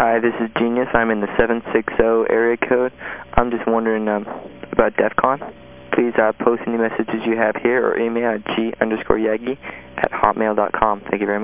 Hi, this is Genius. I'm in the 760 area code. I'm just wondering um, about DEF CON. Please、uh, post any messages you have here or email at g underscore yagi at hotmail.com. Thank you very much.